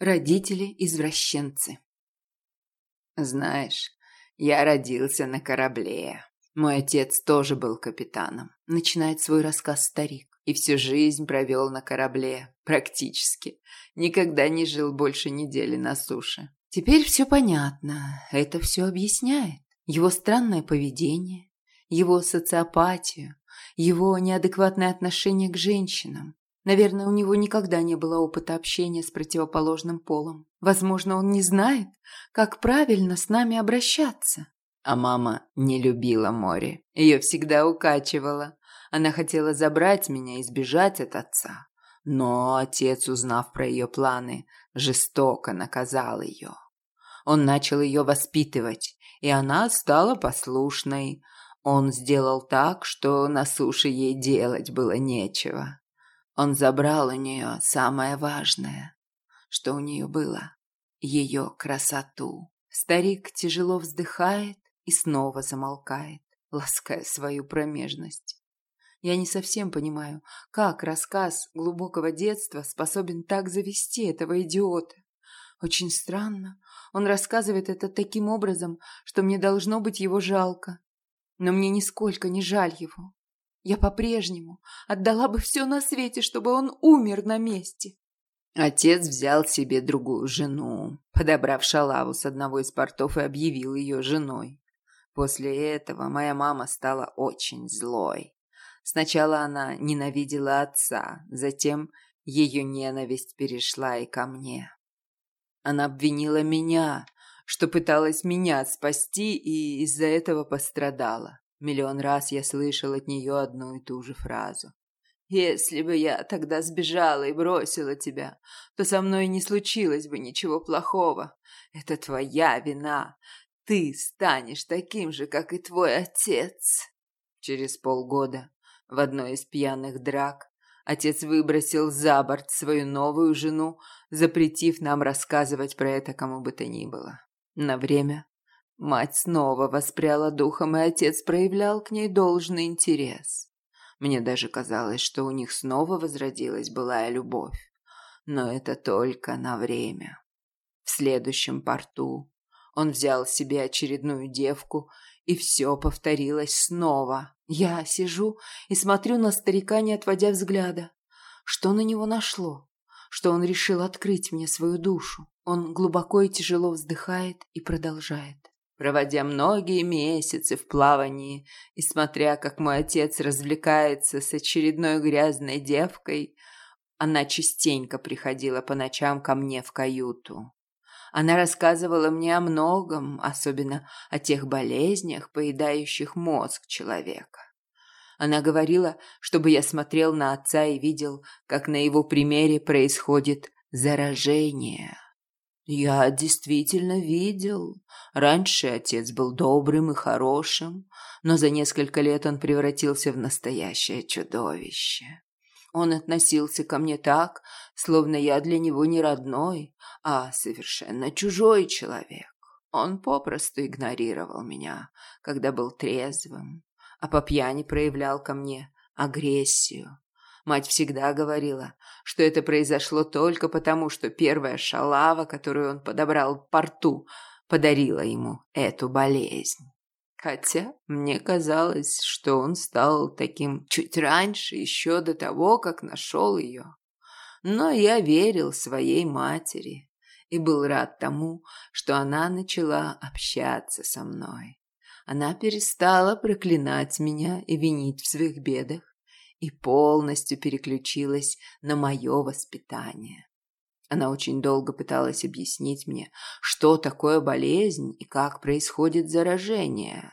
Родители-извращенцы. Знаешь, я родился на корабле. Мой отец тоже был капитаном. Начинает свой рассказ старик. И всю жизнь провел на корабле. Практически. Никогда не жил больше недели на суше. Теперь все понятно. Это все объясняет. Его странное поведение, его социопатию, его неадекватное отношение к женщинам, Наверное, у него никогда не было опыта общения с противоположным полом. Возможно, он не знает, как правильно с нами обращаться. А мама не любила море. Ее всегда укачивало. Она хотела забрать меня и сбежать от отца. Но отец, узнав про ее планы, жестоко наказал ее. Он начал ее воспитывать, и она стала послушной. Он сделал так, что на суше ей делать было нечего. Он забрал у нее самое важное, что у нее было – ее красоту. Старик тяжело вздыхает и снова замолкает, лаская свою промежность. Я не совсем понимаю, как рассказ глубокого детства способен так завести этого идиота. Очень странно. Он рассказывает это таким образом, что мне должно быть его жалко. Но мне нисколько не жаль его. Я по-прежнему отдала бы все на свете, чтобы он умер на месте. Отец взял себе другую жену, подобрав шалаву с одного из портов и объявил ее женой. После этого моя мама стала очень злой. Сначала она ненавидела отца, затем ее ненависть перешла и ко мне. Она обвинила меня, что пыталась меня спасти и из-за этого пострадала. Миллион раз я слышал от нее одну и ту же фразу. «Если бы я тогда сбежала и бросила тебя, то со мной не случилось бы ничего плохого. Это твоя вина. Ты станешь таким же, как и твой отец». Через полгода в одной из пьяных драк отец выбросил за борт свою новую жену, запретив нам рассказывать про это кому бы то ни было. На время Мать снова воспряла духом, и отец проявлял к ней должный интерес. Мне даже казалось, что у них снова возродилась былая любовь. Но это только на время. В следующем порту он взял себе очередную девку, и все повторилось снова. Я сижу и смотрю на старика, не отводя взгляда. Что на него нашло? Что он решил открыть мне свою душу? Он глубоко и тяжело вздыхает и продолжает проводя многие месяцы в плавании и смотря, как мой отец развлекается с очередной грязной девкой, она частенько приходила по ночам ко мне в каюту. Она рассказывала мне о многом, особенно о тех болезнях, поедающих мозг человека. Она говорила, чтобы я смотрел на отца и видел, как на его примере происходит заражение. Я действительно видел. Раньше отец был добрым и хорошим, но за несколько лет он превратился в настоящее чудовище. Он относился ко мне так, словно я для него не родной, а совершенно чужой человек. Он попросту игнорировал меня, когда был трезвым, а по пьяни проявлял ко мне агрессию, Мать всегда говорила, что это произошло только потому, что первая шалава, которую он подобрал в порту, подарила ему эту болезнь. Хотя мне казалось, что он стал таким чуть раньше, еще до того, как нашел ее. Но я верил своей матери и был рад тому, что она начала общаться со мной. Она перестала проклинать меня и винить в своих бедах и полностью переключилась на мое воспитание. Она очень долго пыталась объяснить мне, что такое болезнь и как происходит заражение.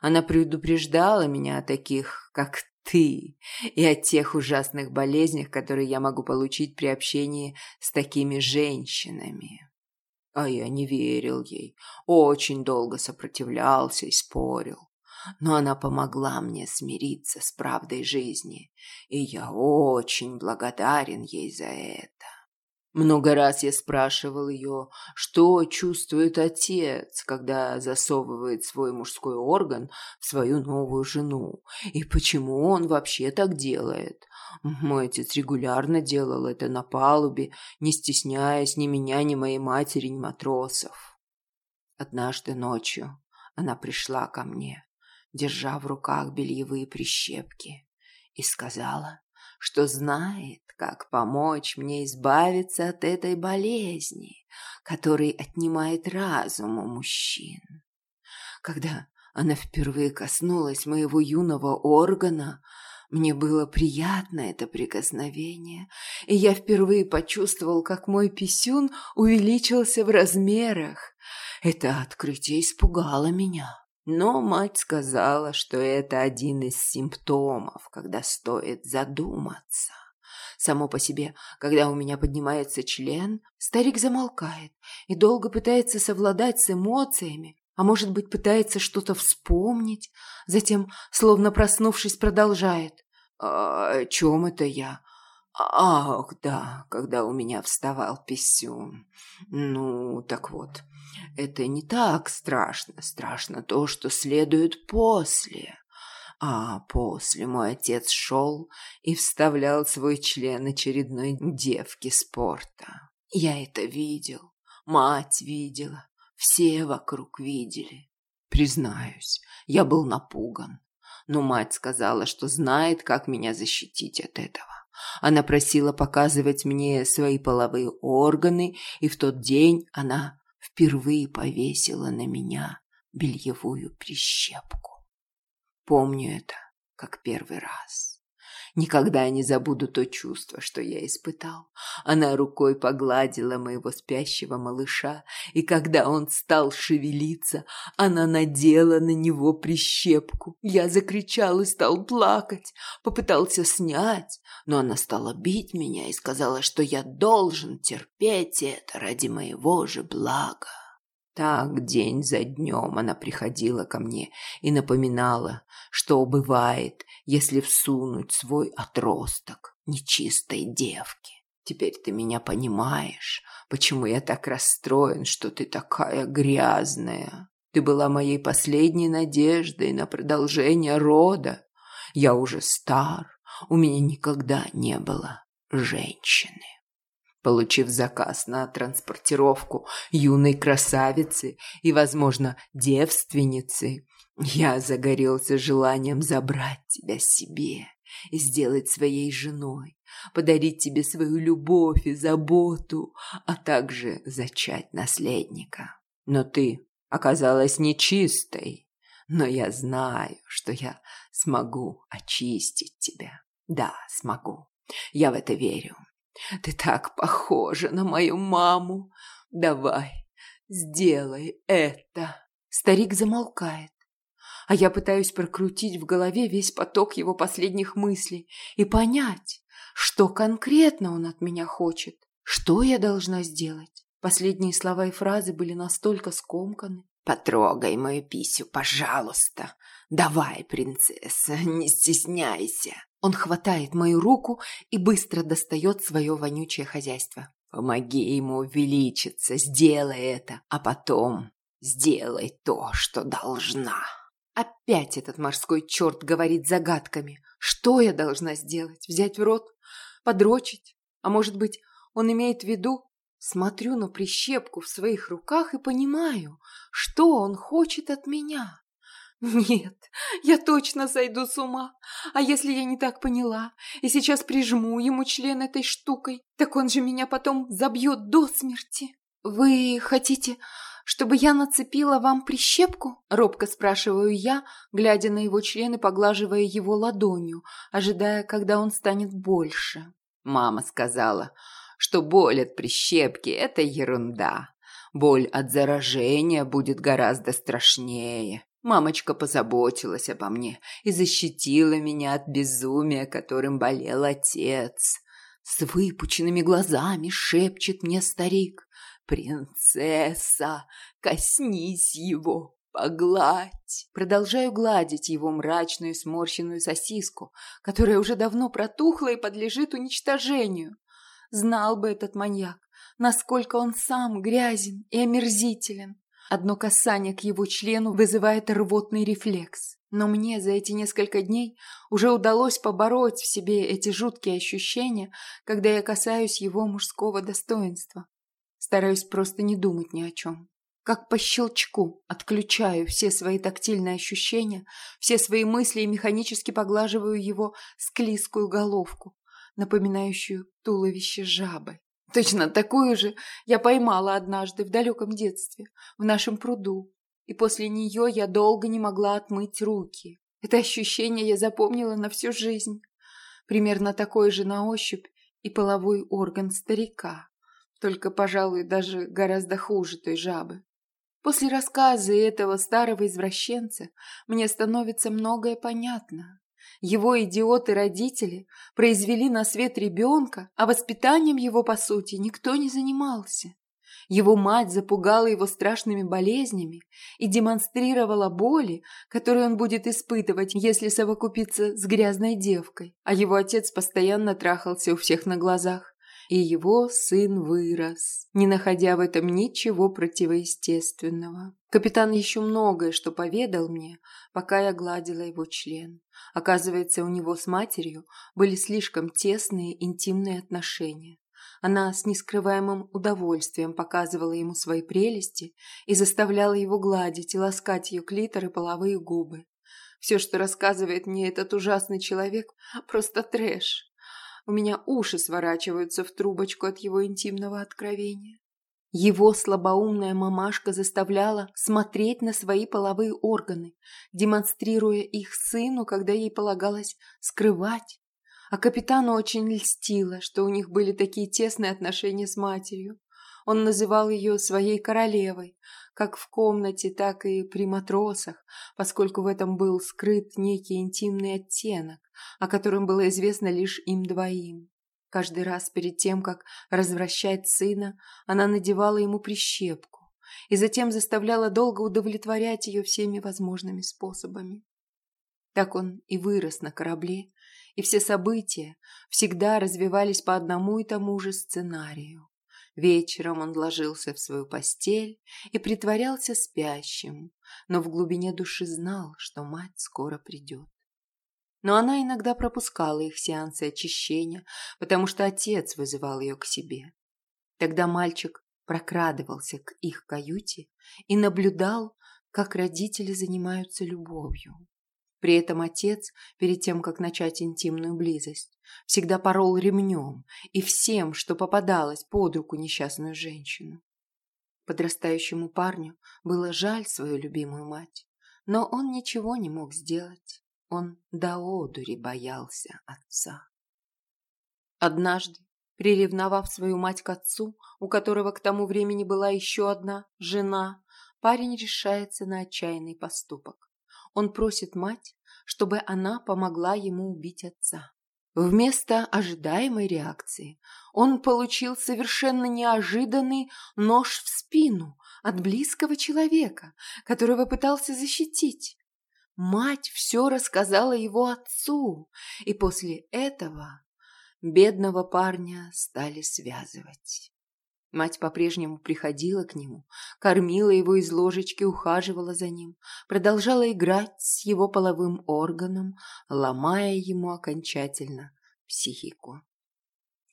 Она предупреждала меня о таких, как ты, и о тех ужасных болезнях, которые я могу получить при общении с такими женщинами. А я не верил ей, очень долго сопротивлялся и спорил но она помогла мне смириться с правдой жизни, и я очень благодарен ей за это. Много раз я спрашивал ее, что чувствует отец, когда засовывает свой мужской орган в свою новую жену, и почему он вообще так делает. Мой отец регулярно делал это на палубе, не стесняясь ни меня, ни моей матери, ни матросов. Однажды ночью она пришла ко мне, держа в руках бельевые прищепки, и сказала, что знает, как помочь мне избавиться от этой болезни, которая отнимает разум у мужчин. Когда она впервые коснулась моего юного органа, мне было приятно это прикосновение, и я впервые почувствовал, как мой писюн увеличился в размерах. Это открытие испугало меня. Но мать сказала, что это один из симптомов, когда стоит задуматься. Само по себе, когда у меня поднимается член, старик замолкает и долго пытается совладать с эмоциями, а может быть, пытается что-то вспомнить, затем, словно проснувшись, продолжает. «А «О чем это я?» «Ах, да, когда у меня вставал писюн. Ну, так вот, это не так страшно. Страшно то, что следует после. А после мой отец шел и вставлял свой член очередной девки спорта. Я это видел, мать видела, все вокруг видели. Признаюсь, я был напуган, но мать сказала, что знает, как меня защитить от этого. Она просила показывать мне свои половые органы, и в тот день она впервые повесила на меня бельевую прищепку. Помню это, как первый раз. Никогда не забуду то чувство, что я испытал. Она рукой погладила моего спящего малыша, и когда он стал шевелиться, она надела на него прищепку. Я закричал и стал плакать, попытался снять, но она стала бить меня и сказала, что я должен терпеть это ради моего же блага. Так день за днем она приходила ко мне и напоминала, что бывает, если всунуть свой отросток нечистой девки. Теперь ты меня понимаешь, почему я так расстроен, что ты такая грязная. Ты была моей последней надеждой на продолжение рода. Я уже стар, у меня никогда не было женщины. Получив заказ на транспортировку юной красавицы и, возможно, девственницы, я загорелся желанием забрать тебя себе и сделать своей женой, подарить тебе свою любовь и заботу, а также зачать наследника. Но ты оказалась нечистой, но я знаю, что я смогу очистить тебя. Да, смогу. Я в это верю. Ты так похожа на мою маму. Давай, сделай это. Старик замолкает, а я пытаюсь прокрутить в голове весь поток его последних мыслей и понять, что конкретно он от меня хочет. Что я должна сделать? Последние слова и фразы были настолько скомканы. «Потрогай мою писю, пожалуйста. Давай, принцесса, не стесняйся». Он хватает мою руку и быстро достает свое вонючее хозяйство. Помоги ему увеличиться, сделай это, а потом сделай то, что должна. Опять этот морской черт говорит загадками. Что я должна сделать? Взять в рот? Подрочить? А может быть, он имеет в виду? Смотрю на прищепку в своих руках и понимаю, что он хочет от меня. Нет, я точно сойду с ума. А если я не так поняла и сейчас прижму ему член этой штукой, так он же меня потом забьет до смерти. Вы хотите, чтобы я нацепила вам прищепку? Робко спрашиваю я, глядя на его член и поглаживая его ладонью, ожидая, когда он станет больше. Мама сказала, что боль от прищепки – это ерунда. Боль от заражения будет гораздо страшнее. Мамочка позаботилась обо мне и защитила меня от безумия, которым болел отец. С выпученными глазами шепчет мне старик. «Принцесса, коснись его, погладь!» Продолжаю гладить его мрачную сморщенную сосиску, которая уже давно протухла и подлежит уничтожению. Знал бы этот маньяк, насколько он сам грязен и омерзителен. Одно касание к его члену вызывает рвотный рефлекс. Но мне за эти несколько дней уже удалось побороть в себе эти жуткие ощущения, когда я касаюсь его мужского достоинства. Стараюсь просто не думать ни о чем. Как по щелчку отключаю все свои тактильные ощущения, все свои мысли и механически поглаживаю его склизкую головку, напоминающую туловище жабы. Точно такую же я поймала однажды в далеком детстве, в нашем пруду, и после нее я долго не могла отмыть руки. Это ощущение я запомнила на всю жизнь. Примерно такой же на ощупь и половой орган старика, только, пожалуй, даже гораздо хуже той жабы. После рассказа этого старого извращенца мне становится многое понятно. Его идиоты-родители произвели на свет ребенка, а воспитанием его, по сути, никто не занимался. Его мать запугала его страшными болезнями и демонстрировала боли, которые он будет испытывать, если совокупиться с грязной девкой. А его отец постоянно трахался у всех на глазах. И его сын вырос, не находя в этом ничего противоестественного. Капитан еще многое, что поведал мне, пока я гладила его член. Оказывается, у него с матерью были слишком тесные интимные отношения. Она с нескрываемым удовольствием показывала ему свои прелести и заставляла его гладить и ласкать ее клитор и половые губы. Все, что рассказывает мне этот ужасный человек, просто трэш. У меня уши сворачиваются в трубочку от его интимного откровения. Его слабоумная мамашка заставляла смотреть на свои половые органы, демонстрируя их сыну, когда ей полагалось скрывать. А капитану очень льстило, что у них были такие тесные отношения с матерью. Он называл ее своей королевой, как в комнате, так и при матросах, поскольку в этом был скрыт некий интимный оттенок, о котором было известно лишь им двоим. Каждый раз перед тем, как развращать сына, она надевала ему прищепку и затем заставляла долго удовлетворять ее всеми возможными способами. Так он и вырос на корабле, и все события всегда развивались по одному и тому же сценарию. Вечером он ложился в свою постель и притворялся спящим, но в глубине души знал, что мать скоро придет. Но она иногда пропускала их сеансы очищения, потому что отец вызывал ее к себе. Тогда мальчик прокрадывался к их каюте и наблюдал, как родители занимаются любовью. При этом отец, перед тем, как начать интимную близость, всегда порол ремнем и всем, что попадалось под руку несчастную женщину. Подрастающему парню было жаль свою любимую мать, но он ничего не мог сделать. Он до одури боялся отца. Однажды, приревновав свою мать к отцу, у которого к тому времени была еще одна жена, парень решается на отчаянный поступок. Он просит мать, чтобы она помогла ему убить отца. Вместо ожидаемой реакции он получил совершенно неожиданный нож в спину от близкого человека, которого пытался защитить. Мать все рассказала его отцу, и после этого бедного парня стали связывать. Мать по-прежнему приходила к нему, кормила его из ложечки, ухаживала за ним, продолжала играть с его половым органом, ломая ему окончательно психику.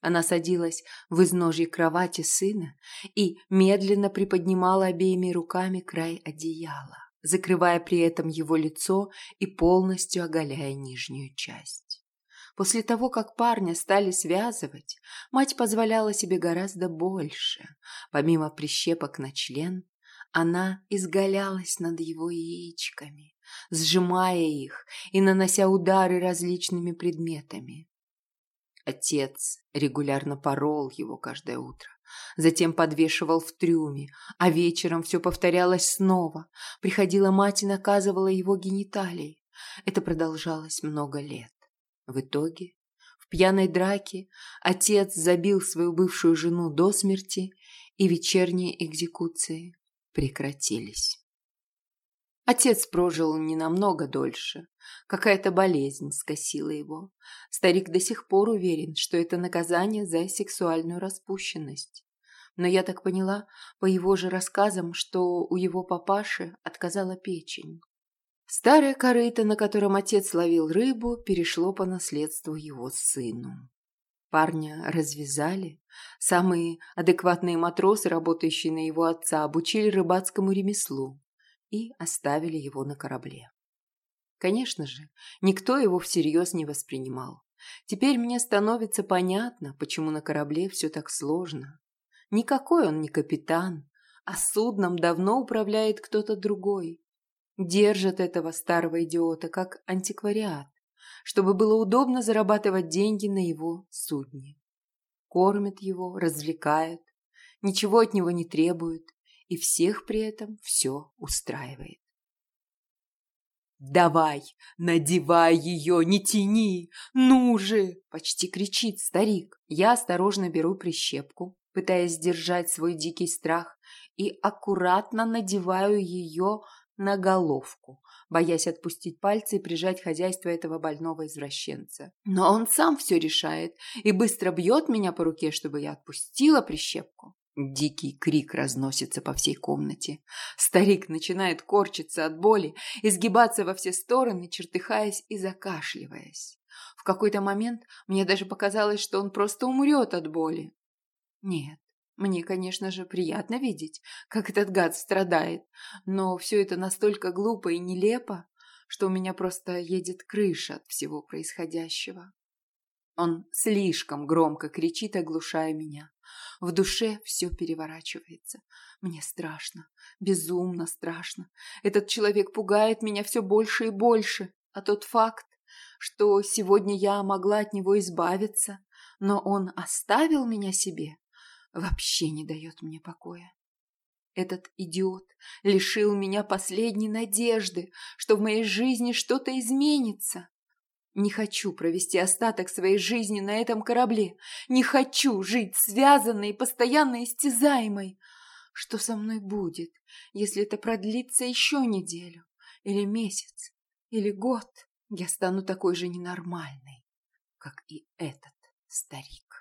Она садилась в изножье кровати сына и медленно приподнимала обеими руками край одеяла, закрывая при этом его лицо и полностью оголяя нижнюю часть. После того, как парня стали связывать, мать позволяла себе гораздо больше. Помимо прищепок на член, она изгалялась над его яичками, сжимая их и нанося удары различными предметами. Отец регулярно порол его каждое утро, затем подвешивал в трюме, а вечером все повторялось снова. Приходила мать и наказывала его гениталии. Это продолжалось много лет. В итоге, в пьяной драке отец забил свою бывшую жену до смерти, и вечерние экзекуции прекратились. Отец прожил не намного дольше. Какая-то болезнь скосила его. Старик до сих пор уверен, что это наказание за сексуальную распущенность. Но я так поняла, по его же рассказам, что у его папаши отказала печень. Старое корыто, на котором отец ловил рыбу, перешло по наследству его сыну. Парня развязали. Самые адекватные матросы, работающие на его отца, обучили рыбацкому ремеслу и оставили его на корабле. Конечно же, никто его всерьез не воспринимал. Теперь мне становится понятно, почему на корабле все так сложно. Никакой он не капитан, а судном давно управляет кто-то другой. Держат этого старого идиота как антиквариат чтобы было удобно зарабатывать деньги на его судне. Кормят его, развлекают, ничего от него не требуют, и всех при этом все устраивает. «Давай, надевай ее, не тяни! Ну же!» – почти кричит старик. Я осторожно беру прищепку, пытаясь сдержать свой дикий страх, и аккуратно надеваю ее на головку, боясь отпустить пальцы и прижать хозяйство этого больного извращенца. Но он сам все решает и быстро бьет меня по руке, чтобы я отпустила прищепку. Дикий крик разносится по всей комнате. Старик начинает корчиться от боли, изгибаться во все стороны, чертыхаясь и закашливаясь. В какой-то момент мне даже показалось, что он просто умрет от боли. Нет, мне, конечно же, приятно видеть, как этот гад страдает, но все это настолько глупо и нелепо, что у меня просто едет крыша от всего происходящего. Он слишком громко кричит, оглушая меня. В душе все переворачивается. Мне страшно, безумно страшно. Этот человек пугает меня все больше и больше. А тот факт, что сегодня я могла от него избавиться, но он оставил меня себе, вообще не дает мне покоя. Этот идиот лишил меня последней надежды, что в моей жизни что-то изменится. Не хочу провести остаток своей жизни на этом корабле. Не хочу жить связанной и постоянно истязаемой. Что со мной будет, если это продлится еще неделю, или месяц, или год? Я стану такой же ненормальной, как и этот старик.